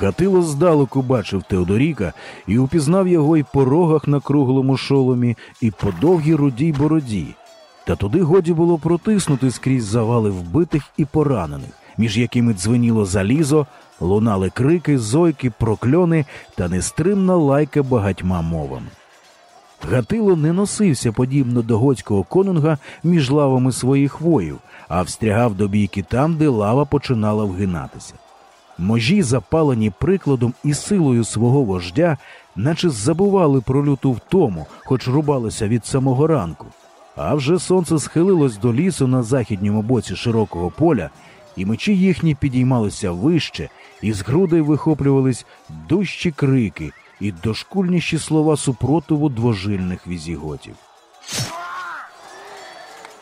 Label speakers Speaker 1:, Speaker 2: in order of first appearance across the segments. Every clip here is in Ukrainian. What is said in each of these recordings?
Speaker 1: Гатило здалеку бачив Теодоріка і упізнав його й по рогах на круглому шоломі, і по довгій рудій бороді. Та туди годі було протиснути скрізь завали вбитих і поранених, між якими дзвеніло залізо, лунали крики, зойки, прокльони та нестримна лайка багатьма мовами. Гатило не носився подібно до готського конунга між лавами своїх воїв, а встрягав до бійки там, де лава починала вгинатися. Можі, запалені прикладом і силою свого вождя, наче забували про люту втому, хоч рубалися від самого ранку. А вже сонце схилилось до лісу на західньому боці широкого поля, і мечі їхні підіймалися вище, і з грудей вихоплювались дужчі крики і дошкульніші слова супротиву двожильних візіготів.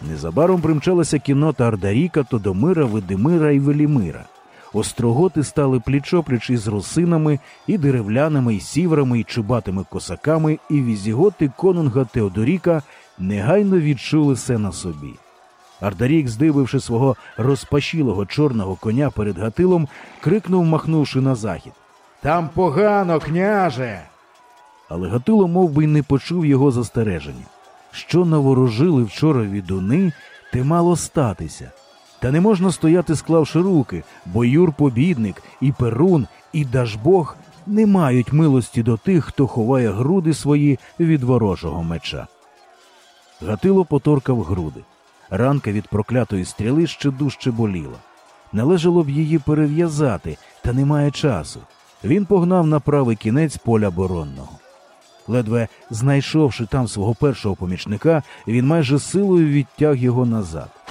Speaker 1: Незабаром примчалася кінота Ардаріка, Тодомира, Видимира і Велімира. Остроготи стали пліч-опліч із русинами, і деревлянами, і сіврами, і чубатими косаками, і візіготи конунга Теодоріка негайно відчули все на собі. Ардарік, здививши свого розпашілого чорного коня перед Гатилом, крикнув, махнувши на захід.
Speaker 2: Там погано, княже.
Speaker 1: Але Гатило мов би, не почув його застереження. Що наворожили вчора відуни, те мало статися. Та не можна стояти, склавши руки, бо Юр побідник, і Перун, і Дажбог не мають милості до тих, хто ховає груди свої від ворожого меча. Гатило поторкав груди. Ранка від проклятої стріли ще дужче боліла. Належало б її перев'язати, та немає часу. Він погнав на правий кінець поля боронного. Ледве знайшовши там свого першого помічника, він майже силою відтяг його назад.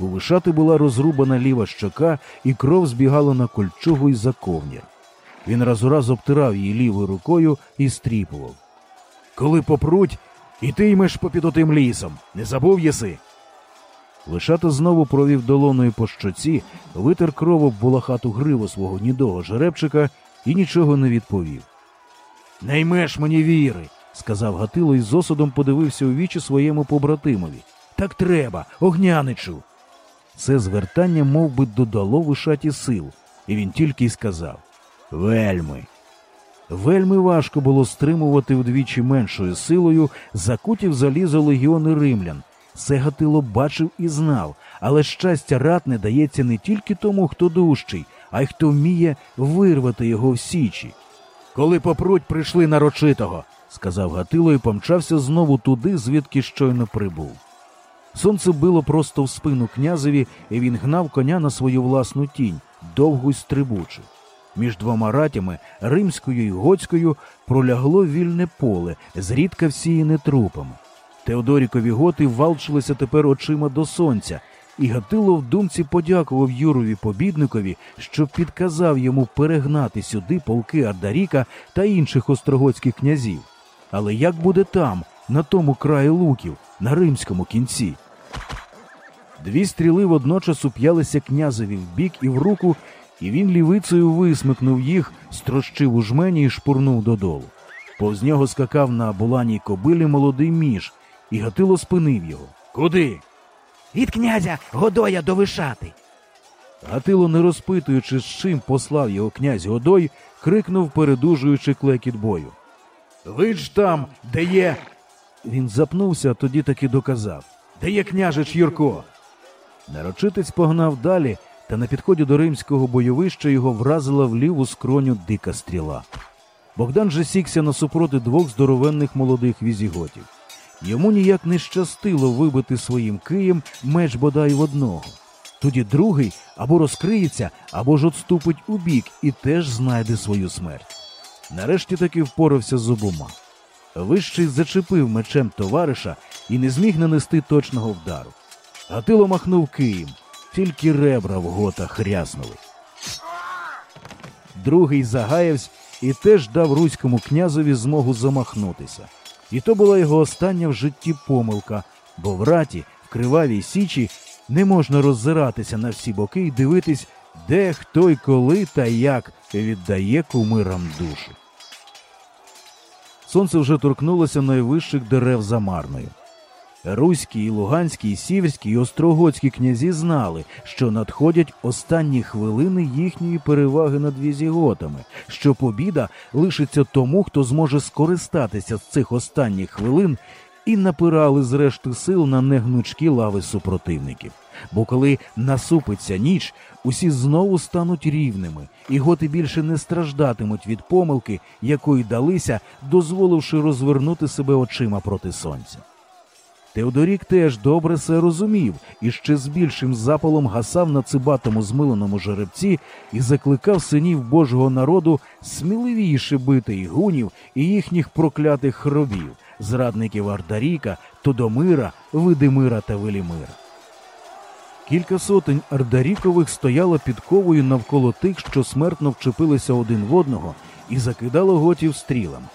Speaker 1: У вишати була розрубана ліва щока, і кров збігала на кольчугу й за ковнір. Він раз у раз обтирав її лівою рукою і стріпував. Коли попруть, і ти ймеш попід отим лісом. Не забув єси? Лишата знову провів долоною по щоці, витер кров об волохату гриву свого гнідого жеребчика і нічого не відповів. Не ймеш мені віри, сказав Гатило і з осудом подивився у вічі своєму побратимові. Так треба, огняничу. Це звертання мов би, додало вишаті сил, і він тільки й сказав Вельми. Вельми важко було стримувати вдвічі меншою силою закутів залізо легіони римлян. Це Гатило бачив і знав, але щастя ратне дається не тільки тому, хто дужчий, а й хто вміє вирвати його в січі. Коли попруть, прийшли нарочитого, сказав Гатило і помчався знову туди, звідки щойно прибув. Сонце било просто в спину князеві, і він гнав коня на свою власну тінь, довгу й стрибучу. Між двома ратями, римською і готською, пролягло вільне поле, зрідка всіяне трупами. Теодорікові готи валчилися тепер очима до сонця, і Гатило в думці подякував Юрові побідникові, що підказав йому перегнати сюди полки Ардаріка та інших остроготських князів. Але як буде там, на тому краї луків, на римському кінці? Дві стріли водночас уп'ялися князеві в бік і в руку, і він лівицею висмикнув їх, строщив у жмені і шпурнув додолу. Повз нього скакав на буланій кобилі молодий між, і Гатило спинив його. Куди?
Speaker 2: Від князя Годоя до Вишати.
Speaker 1: Гатило, не розпитуючи, з чим послав його князь Годой, крикнув, передужуючи клекіт бою. Ви ж там, де є. Він запнувся, а тоді таки доказав Де є княжич Юрко? Нарочитець погнав далі, та на підході до римського бойовища його вразила в ліву скроню дика стріла. Богдан же сікся насупроти двох здоровенних молодих візіготів. Йому ніяк не щастило вибити своїм києм меч бодай в одного. Тоді другий або розкриється, або ж отступить у бік і теж знайде свою смерть. Нарешті таки впорався з обома. Вищий зачепив мечем товариша і не зміг нанести точного вдару. Гатило махнув києм, тільки ребра в гота хряснули. Другий загаявсь і теж дав руському князеві змогу замахнутися. І то була його остання в житті помилка, бо в раті, в кривавій січі, не можна роззиратися на всі боки і дивитись, де хто й коли та як віддає кумирам душу. Сонце вже торкнулося найвищих дерев за Марною. Руські, і Луганські, і Сіверські і Острогоцькі князі знали, що надходять останні хвилини їхньої переваги над візіготами, що побіда лишиться тому, хто зможе скористатися з цих останніх хвилин, і напирали з решти сил на негнучкі лави супротивників. Бо коли насупиться ніч, усі знову стануть рівними, і готи більше не страждатимуть від помилки, якої далися, дозволивши розвернути себе очима проти сонця. Теодорік теж добре це розумів і ще з більшим запалом гасав на цибатому змиленому жеребці і закликав синів Божого народу сміливіше бити і гунів і їхніх проклятих хробів, зрадників Ардаріка, Тодомира, Видимира та Велімира. Кілька сотень ардарікових стояло під ковою навколо тих, що смертно вчепилися один в одного, і закидало готів стрілами.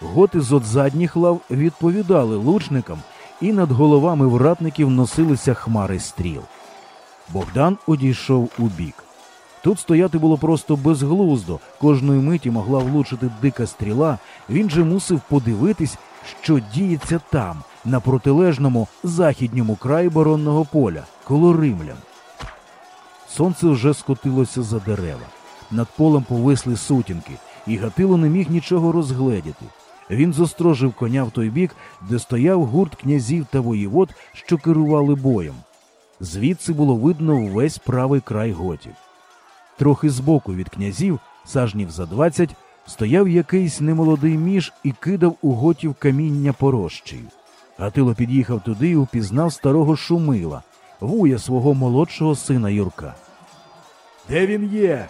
Speaker 1: Готи з от задніх лав відповідали лучникам, і над головами вратників носилися хмари стріл. Богдан одійшов у бік. Тут стояти було просто безглуздо, кожної миті могла влучити дика стріла, він же мусив подивитись, що діється там, на протилежному західньому краї боронного поля, коло римлян. Сонце вже скотилося за дерева. Над полем повисли сутінки, і Гатило не міг нічого розгледіти. Він зострожив коня в той бік, де стояв гурт князів та воєвод, що керували боєм. Звідси було видно весь правий край готів. Трохи збоку від князів, сажнів за двадцять, стояв якийсь немолодий між і кидав у готів каміння порожчею. Гатило під'їхав туди і упізнав старого Шумила, вуя свого молодшого сина Юрка. Де він є?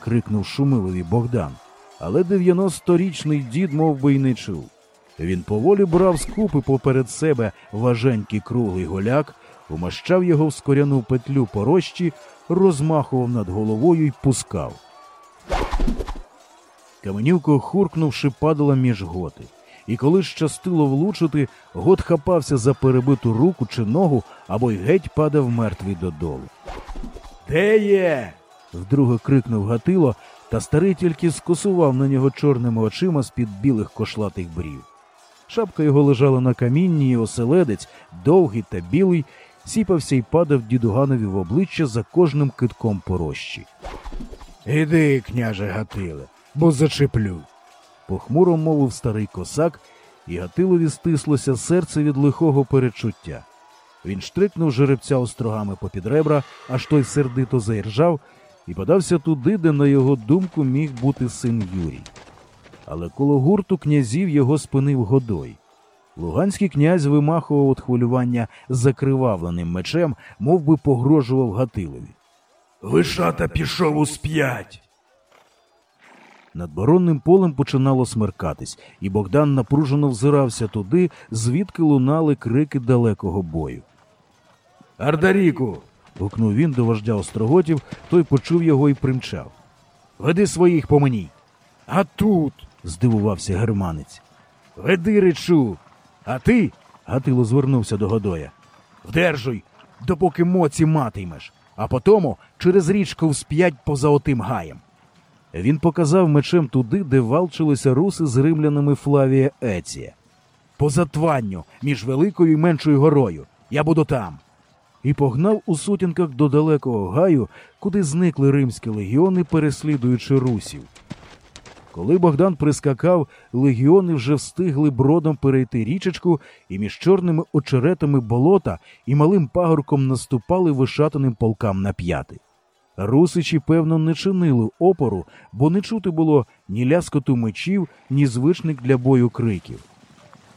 Speaker 1: крикнув Шумилові Богдан. Але дев'яносторічний дід мов би, й не чув. Він поволі брав з поперед себе важенький круглий голяк, умащав його в скоряну петлю порожчі, розмахував над головою й пускав. Каменівка, хуркнувши, падала між готи. І коли щастило влучити, гот хапався за перебиту руку чи ногу або й геть падав мертвий додолу. Де є? вдруге крикнув Гатило, та старий тільки скосував на нього чорними очима з-під білих кошлатих брів. Шапка його лежала на камінні, і оселедець, довгий та білий, сіпався і падав дідуганові в обличчя за кожним китком порощі. Іди, княже Гатиле, бо зачеплю. похмуро мовив старий косак, і Гатилові стислося серце від лихого перечуття. Він штрикнув жеребця острогами попід ребра, аж той сердито заіржав, і подався туди, де, на його думку, міг бути син Юрій. Але коло гурту князів його спинив Годой. Луганський князь вимахував від хвилювання закривавленим мечем, мов би погрожував Гатилові. Вишата пішов у сп'ять. Над боронним полем починало смеркатись, і Богдан напружено взирався туди, звідки лунали крики далекого бою. Ардаріку. Гукнув він до вождя остроготів, той почув його і примчав. Веди своїх по мені. А тут. здивувався германець. Веди речу. А ти. Гатило звернувся до Годоя. Вдержуй, допоки моці матимеш, а потому через річку всп'ять поза отим гаєм. Він показав мечем туди, де валчилися руси з римлянами Флавія Еція. Поза тванню, між великою і меншою горою. Я буду там. І погнав у сутінках до далекого гаю, куди зникли римські легіони, переслідуючи русів. Коли Богдан прискакав, легіони вже встигли бродом перейти річечку і між чорними очеретами болота і малим пагорком наступали вишатаним полкам на п'яти. Русичі, певно, не чинили опору, бо не чути було ні ляскоту мечів, ні звичних для бою криків.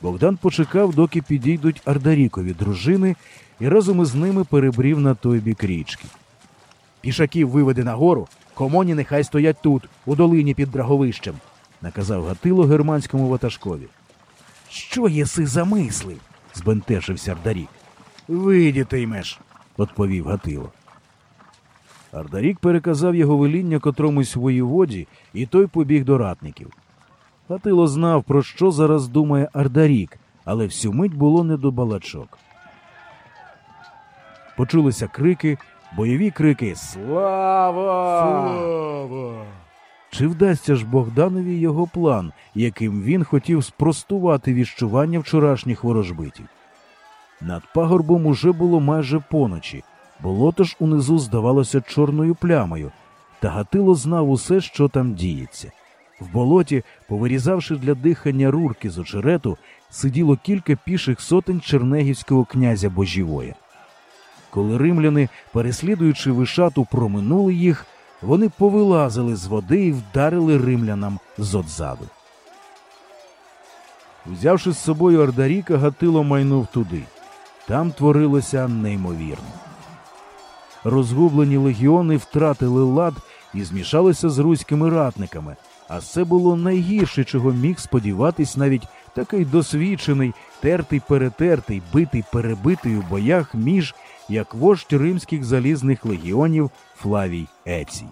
Speaker 1: Богдан почекав, доки підійдуть ардарікові дружини, і разом із ними перебрів на той бік річки. Пішаків виведи нагору, комоні нехай стоять тут, у долині під драговищем, наказав Гатило германському ватажкові. Що єси замислив? збентешився Ардарік. Видітимеш, відповів Гатило. Ардарік переказав його веління котромусь воєводі, і той побіг до ратників. Гатило знав, про що зараз думає Ардарік, але всю мить було не до балачок. Почулися крики, бойові крики Слава! Слава! Чи вдасться ж Богданові його план, яким він хотів спростувати віщування вчорашніх ворожбитів? Над пагорбом уже було майже поночі, болото ж унизу здавалося чорною плямою, та Гатило знав усе, що там діється. В болоті, повирізавши для дихання рурки з очерету, сиділо кілька піших сотень чернегівського князя Божівоя. Коли римляни, переслідуючи вишату, проминули їх, вони повилазили з води і вдарили римлянам зодзаду. Взявши з собою Ардаріка, Гатило майнув туди. Там творилося неймовірно. Розгублені легіони втратили лад і змішалися з руськими ратниками, а це було найгірше, чого міг сподіватись навіть такий досвідчений, тертий перетертий, битий перебитий у боях між як вождь римських залізних легіонів Флавій Ецій.